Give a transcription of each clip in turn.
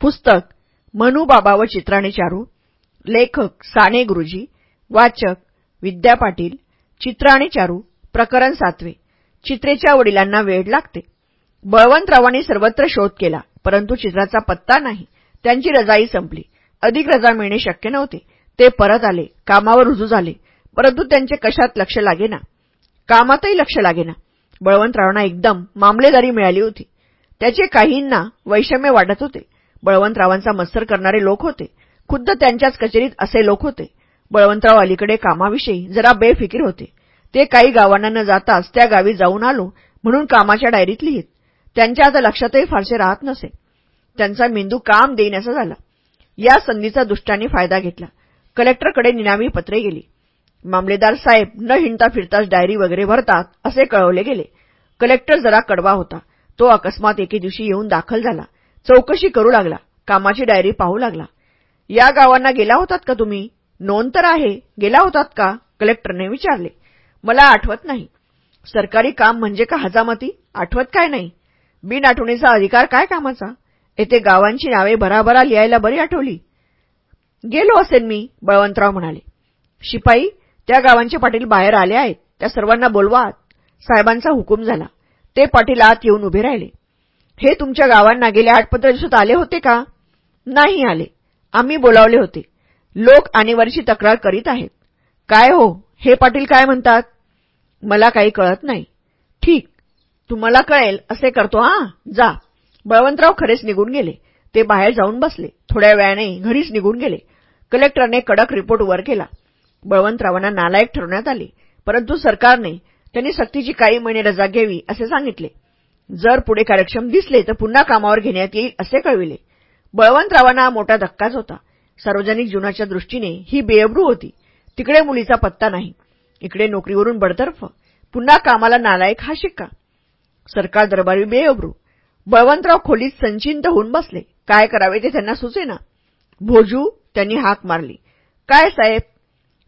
पुस्तक मनुबाबा व चित्राणी चारू लेखक साने गुरुजी वाचक विद्या पाटील चित्राने चारू प्रकरण सातवे. चित्रेच्या वडिलांना वेळ लागते. बळवंतरावांनी सर्वत्र शोध केला परंतु चित्राचा पत्ता नाही. त्यांची रजाई संपली. अधिक रजा मिळणे शक्य नव्हते. ते परत आले. कामावर रुजू झाले. परंतु त्यांचे कशात लक्ष लागेना? कामातही लक्ष लागेना. बळवंतरावांना एकदम मामलेदारी मिळाली होती. त्याचे काहींना वैषम्य वाटत होते. बळवंतरावांचा मत्सर करणारे लोक होते. खुद्द त्यांच्याच कचेरीत असे लोक होते. बळवंतराव अलीकडे कामाविषयी जरा बेफिकीर होते. ते काही गावांना न जाताच त्या गावी जाऊन आलो म्हणून कामाच्या डायरीत लिहित. त्यांच्या आता लक्षातही फारसे राहत नसे. त्यांचा मेंदू काम देण्याचा झाला. या संधीचा दुष्टांनी फायदा घेतला. कलेक्टरकडे निनामी पत्रे गेली. मामलेदार साहेब न हिंडता फिरताच डायरी वगैरे भरतात असे कळवले गेले. कलेक्टर जरा कडवा होता. तो अकस्मात एके दिवशी येऊन दाखल झाला. चौकशी करू लागला. कामाची डायरी पाहू लागला. या गावांना गेला होतात का तुम्ही? नोंद तर आहे. गेला होतात का? कलेक्टरने विचारले. मला आठवत नाही. सरकारी काम म्हणजे का हजामती? आठवत काय नाही. बिन आठवणीचा अधिकार काय कामाचा? येथे गावांची नावे भराभरा लिहायला बरी आठवली. गेलो असेन मी बळवंतराव म्हणाले. शिपाई त्या गावांचे पाटील बाहेर आले आहेत. त्या सर्वांना बोलवा. साहेबांचा हुकूम झाला. ते पाटील आत येऊन उभे राहिले. हे तुमच्या गावांना गेल्या आठ पंधरा दिवसात आले होते का? नाही आले. आम्ही बोलावले होते. लोक आणीवरची तक्रार करीत आहेत. काय हो? हे पाटील काय म्हणतात? मला काही कळत नाही. ठीक. तुम्हाला कळेल. असे करतो हा? जा. बळवंतराव खरेच निघून गेले. ते बाहेर जाऊन बसले. थोड्या वेळाने घरीच निघून गेले. कलेक्टरने कडक रिपोर्ट वर केला. बळवंतरावांना नालायक ठरवण्यात आले. परंतु सरकारने त्यांनी सक्तीची काही महिने रजा घ्यावी असे सांगितले. जर पुढे कार्यक्षम दिसले तर पुन्हा कामावर घेण्यात येईल असे कळविले. बळवंतरावांना मोठा धक्काच होता. सार्वजनिक जीवनाच्या दृष्टीने ही बेअब्रू होती. तिकडे मुलीचा पत्ता नाही. इकडे नोकरीवरून बडतर्फ. पुन्हा कामाला नालायक हा शिक्का. सरकार दरबारी बेअब्रू. बळवंतराव खोलीत संचिंत होऊन बसले. काय करावे ते त्यांना सुचेना. भोजू त्यांनी हाक मारली. काय साहेब?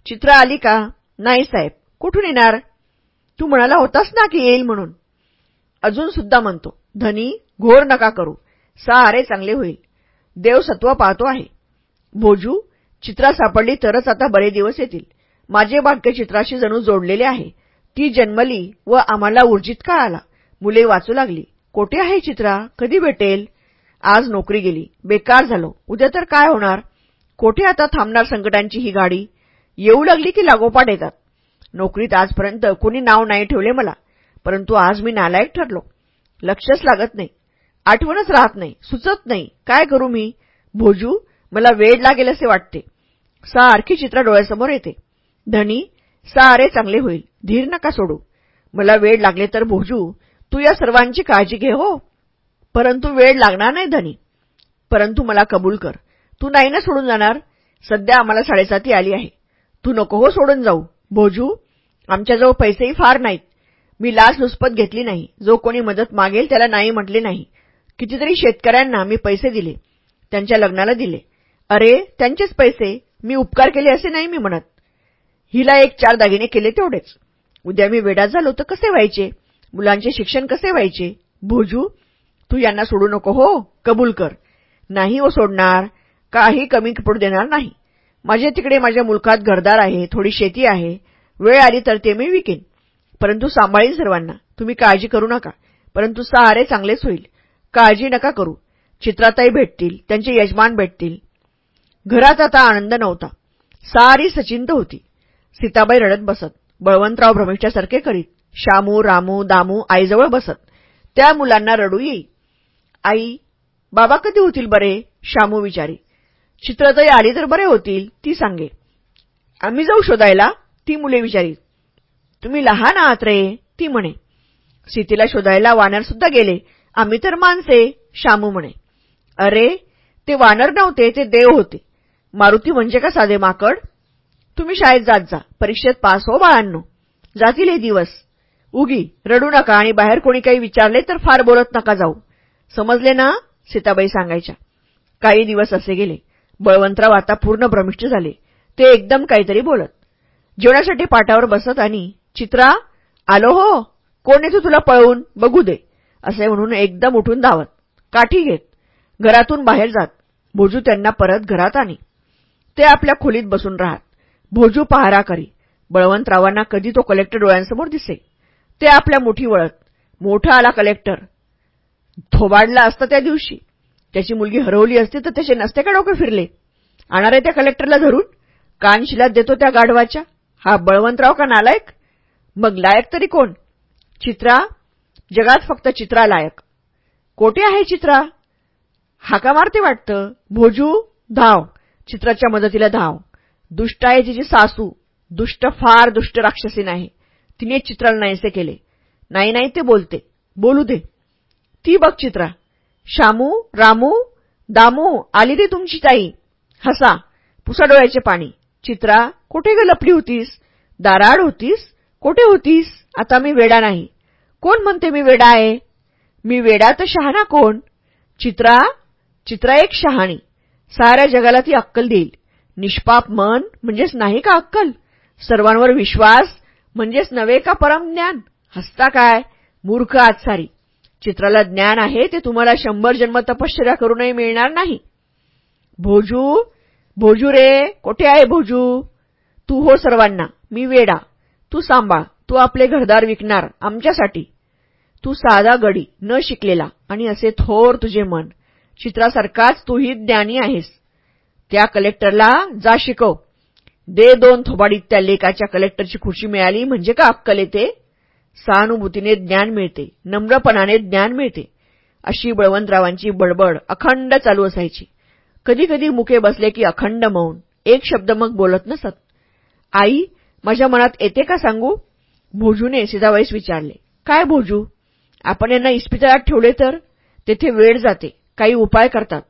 चित्र आली का? नाही साहेब. कुठून येणार? तू म्हणाला होतास ना की येईल म्हणून. अजून सुद्धा म्हणतो धनी घोर नका करू. सारे चांगले होईल. देव सत्व पाहतो आहे. भोजू चित्रा सापडली तरच आता बरे दिवस येतील. माझे भाग्य चित्राशी जणू जोडलेले आहे. ती जन्मली व आम्हाला ऊर्जित का आला मुले वाचू लागली. कोठे आहे चित्रा? कधी भेटेल? आज नोकरी गेली. बेकार झालो. उद्या तर काय होणार? कोठे आता थांबणार संकटांची ही गाडी? येऊ लागली की लागोपाठ येतात? नोकरीत आजपर्यंत कुणी नाव नाही ठेवले मला. परंतु आज मी नालायक ठरलो. लक्षच लागत नाही. आठवणच राहत नाही. सुचत नाही. काय करू मी? भोजू मला वेळ लागेल असे वाटते. सारखी चित्र डोळ्यासमोर येते. धनी सारे चांगले होईल. धीर नका सोडू. मला वेळ लागले तर भोजू तू या सर्वांची काळजी घे हो. परंतु वेळ लागणार नाही धनी. परंतु मला कबूल कर. तू नाही ना सोडून जाणार? सध्या आम्हाला साडेसाती आली आहे. तू नको हो सोडून जाऊ. भोजू आमच्याजवळ पैसेही फार नाहीत. मी लाच लुचपत घेतली नाही. जो कोणी मदत मागेल त्याला नाही म्हटले नाही. कितीतरी शेतकऱ्यांना मी पैसे दिले. त्यांच्या लग्नाला दिले. अरे त्यांचेच पैसे? मी उपकार केले असे नाही मी म्हणत. हिला एक चार दागिने केले तेवढेच. उद्या मी वेडा झालो तर कसे व्हायचे? मुलांचे शिक्षण कसे व्हायचे? भोजू तू यांना सोडू नको हो. कबूल कर. नाही हो सोडणार. काही कमी पडू देणार नाही. माझे तिकडे माझ्या मुलखात घरदार आहे. थोडी शेती आहे. वेळ आली तर ते मी विकेन. परंतु सांभाळीन सर्वांना. तुम्ही काळजी करू नका. परंतु सहारे चांगलेच होईल. काळजी नका करू. चित्राताई भेटतील. त्यांचे यजमान भेटतील. घरात आता आनंद नव्हता. सारी सचिंत होती. सीताबाई रडत बसत. बळवंतराव भ्रमिष्ठासारखे करीत. श्यामू रामू दामू आईजवळ बसत. त्या मुलांना रडू येई. आई बाबा कधी होतील बरे? श्यामू विचारी. चित्रताई आली तर बरे होतील ती सांगे. आम्ही जाऊ शोधायला? ती मुले विचारी तुम्ही लहान आहात रे ती म्हणे. सीतेला शोधायला वानर सुद्धा गेले. आम्ही तर माणसे शामू म्हणे. अरे ते वानर नव्हते ते देव होते. मारुती म्हणजे का साधे माकड? तुम्ही शाळेत जात जा. परीक्षेत पास हो बाळांनो. जातील हे दिवस. उगी रडू नका आणि बाहेर कोणी काही विचारले तर फार बोलत नका जाऊ. समजले ना? सीताबाई सांगायच्या. काही दिवस असे गेले. बळवंतराव आता पूर्ण भ्रमिष्ट झाले. ते एकदम काहीतरी बोलत. जेवणासाठी पाटावर बसत आणि चित्रा आलो हो. कोण येतो तुला पळवून? बघू दे. असे म्हणून एकदम उठून धावत काठी घेत. घरातून बाहेर जात. भोजू त्यांना परत घरात आणी. ते आपल्या खोलीत बसून राहत. भोजू पहारा करी. बळवंतरावांना कधी तो कलेक्टर डोळ्यांसमोर दिसे. ते आपल्या मुठी वळत. मोठा आला कलेक्टर थोबाडला असता त्या दिवशी. त्याची मुलगी हरवली असती तर त्याचे नसते का डोके फिरले? आणणार आहे त्या कलेक्टरला धरून. कानशिलात देतो त्या गाढवाच्या. हा बळवंतराव का नालायक? मग लायक तरी कोण? चित्रा? जगात फक्त चित्रा लायक. कोठे आहे चित्रा? हाका मारते वाटतं. भोजू? धाव. चित्राच्या मदतीला धाव. दुष्ट आहे तिची सासू. दुष्ट फार दुष्ट राक्षसी नाही. तिने चित्राला नाहीसे केले. नाही नाही ते बोलते. बोलू दे. ती बघ चित्रा. श्यामू रामू दामू आली रे तुमची ताई. हसा. पुसा डोळ्याचे पाणी. चित्रा कुठे ग लपली होतीस? दाराड होतीस? कोठे होतीस? आता मी वेडा नाही. कोण म्हणते मी वेडा आहे? मी वेडा तर शहाणा कोण? चित्रा चित्रा एक शहाणी. साऱ्या जगाला ती अक्कल देईल. निष्पाप मन म्हणजेच नाही का अक्कल? सर्वांवर विश्वास म्हणजेच नव्हे का परमज्ञान हसता काय? मूर्ख आजसारी. चित्राला ज्ञान आहे ते तुम्हाला शंभर जन्म तपश्चर्या करूनही मिळणार नाही. भोजू भोजू रे कोठे आहे भोजू? तू हो सर्वांना. मी वेडा. तू सांभाळ. तू आपले घरदार विकणार आमच्यासाठी. तू साधा गडी न शिकलेला आणि असे थोर तुझे मन. चित्रासारखाच तूही ज्ञानी आहेस. त्या कलेक्टरला जा शिकव. दे दोन थोबाडीत त्या लेकाच्या कलेक्टरची खुशी मिळाली म्हणजे का अक्कल येते? सहानुभूतीने ज्ञान मिळते. नम्रपणाने ज्ञान मिळते. अशी बळवंतरावांची बडबड अखंड चालू असायची. कधी कधी मुके बसले की अखंड मौन. एक शब्द मग बोलत नसत. आई माझ्या मनात येते का सांगू? भोजूने सीताबाईस विचारले. काय भोजू? आपण यांना इस्पितळात ठेवले तर? तेथे वेळ जाते. काही उपाय करतात.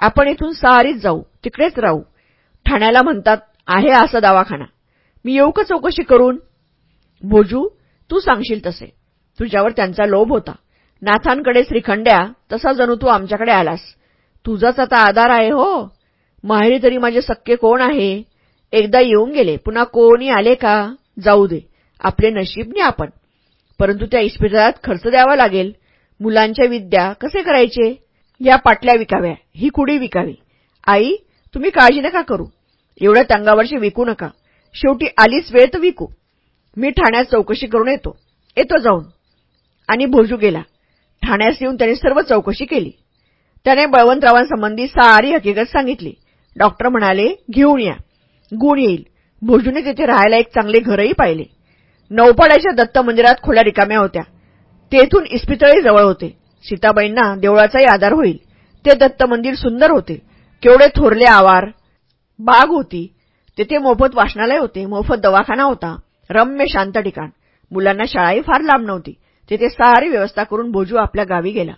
आपण इथून सहारीत जाऊ. तिकडेच राहू. ठाण्याला म्हणतात आहे असा दवाखाना. मी येऊ का चौकशी करून? भोजू तू सांगशील तसे. तुझ्यावर त्यांचा लोभ होता. नाथांकडे श्रीखंड्या तसा जणू तू आमच्याकडे आलास. तुझाच आता आधार आहे हो. माहेरी तरी माझे सक्के कोण आहे? एकदा येऊन गेले. पुन्हा कोणी आले का? जाऊ दे. आपले नशीबने आपण. परंतु त्या इस्पितळात खर्च द्यावा लागेल. मुलांच्या विद्या कसे करायचे? या पाटल्या विकाव्या. ही कुडी विकावी. आई तुम्ही काळजी नका करू. एवढ्या तंगावरचे विकू नका. शेवटी आलीच वेळ तर विकू. मी ठाण्यात चौकशी करून येतो. येतो जाऊन. आणि भोजू गेला. ठाण्यास येऊन त्याने सर्व चौकशी केली. त्याने बळवंतरावांसंबंधी सारी हकीकत सांगितली. डॉक्टर म्हणाले घेऊन या. गुण येईल. भोजूने तिथे राहायला एक चांगले घरही पाहिले. नौपाड्याच्या दत्त मंदिरात खोल्या रिकाम्या होत्या. तेथून इस्पितळी जवळ होते. सीताबाईंना देवळाचाही आधार होईल. ते दत्त मंदिर सुंदर होते. केवढे थोरले आवार बाग होती. तेथे मोफत वाचनालय होते मोफत दवाखाना होता. रम्य शांत ठिकाण. मुलांना शाळाही फार लांब नव्हती. तेथे सारी व्यवस्था करून भोजू आपल्या गावी गेला.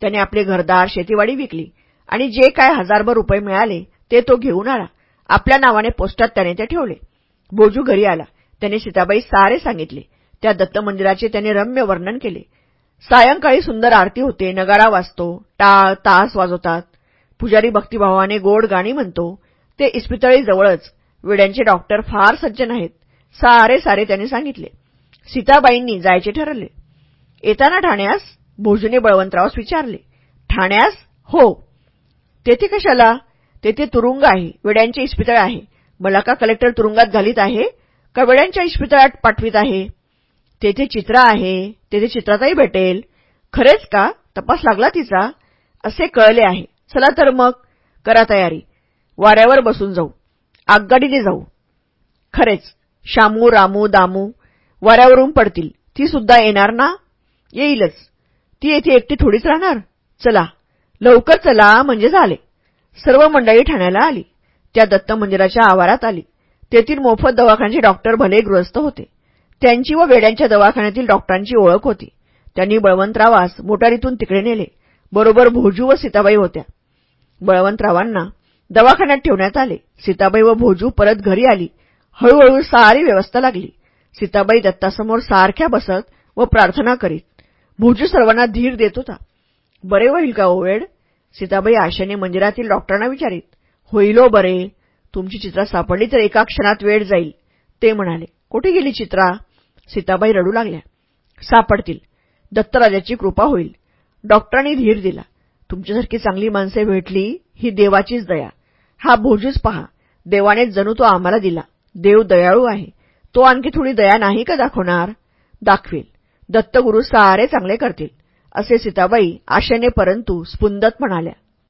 त्याने आपले घरदार शेतीवाडी विकली. आणि जे काय हजारभर रुपये मिळाले ते तो घेऊन आला. आपल्या नावाने पोस्टात त्याने ते ठेवले. भोजू घरी आला. त्याने सीताबाई सारे सांगितले. त्या दत्त मंदिराचे त्याने रम्य वर्णन केले. सायंकाळी सुंदर आरती होते. नगारा वाजतो. टाळ तास वाजवतात. पुजारी भक्तिभावाने गोड गाणी म्हणतो. ते इस्पितळी जवळच. वेड्यांचे डॉक्टर फार सज्जन आहेत. सारे सारे त्यांनी सांगितले. सीताबाईंनी जायचे ठरवले. येताना ठाण्यास भोजूने बळवंतरावस विचारले. ठाण्यास? हो. तेथे कशाला? तेथे तुरुंग आहे वेड्यांचे इस्पितळ आहे. मला का कलेक्टर तुरुंगात घालीत आहे का वेड्यांच्या इस्पितळात पाठवित आहे? तेथे चित्रा आहे तेथे चित्राताही भेटेल. खरेच का? तपास लागला तिचा? असे कळले आहे. चला तर मग करा तयारी. वाऱ्यावर बसून जाऊ. आगगाडीने जाऊ. खरेच शामू रामू दामू वाऱ्यावरून पडतील. ती सुद्धा येणार ना? येईलच. ती येथे एकटी थोडीच राहणार? चला. लवकर चला म्हणजे झाले. सर्व मंडळी ठाण्याला आली. त्या दत्त मंदिराच्या आवारात आली. तेथील मोफत दवाखान्याचे डॉक्टर भले गृहस्थ होते. त्यांची व वेड्यांच्या दवाखान्यातील डॉक्टरांची ओळख होती. त्यांनी बळवंतरावास मोटारीतून तिकडे नेले. बरोबर भोजू व सीताबाई होत्या. बळवंतरावांना दवाखान्यात ठेवण्यात आले. सीताबाई व भोजू परत घरी आली. हळूहळू सारी व्यवस्था लागली. सीताबाई दत्तासमोर सारख्या बसत व प्रार्थना करीत. भोजू सर्वांना धीर देत होता. बरे होईल का ओवेड? सीताबाई आशेने मंदिरातील डॉक्टरांना विचारित होईलो हो, बरे. तुमची चित्रा सापडली तर एका क्षणात वेळ जाईल. ते म्हणाले कुठे गेली चित्रा? सीताबाई रडू लागल्या. सापडतील. दत्तराजाची कृपा होईल. डॉक्टरांनी धीर दिला. तुमच्यासारखी चांगली माणसे भेटली ही देवाचीच दया. हा भोजीच पहा. देवानेच जणू तो आम्हाला दिला. देव दयाळू आहे. तो आणखी थोडी दया नाही का दाखवणार? दाखवेल. दत्तगुरू सारे चांगले करतील. असे सीताबाई आशेने परंतु स्पुंदत म्हणाल्या.